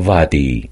वादी।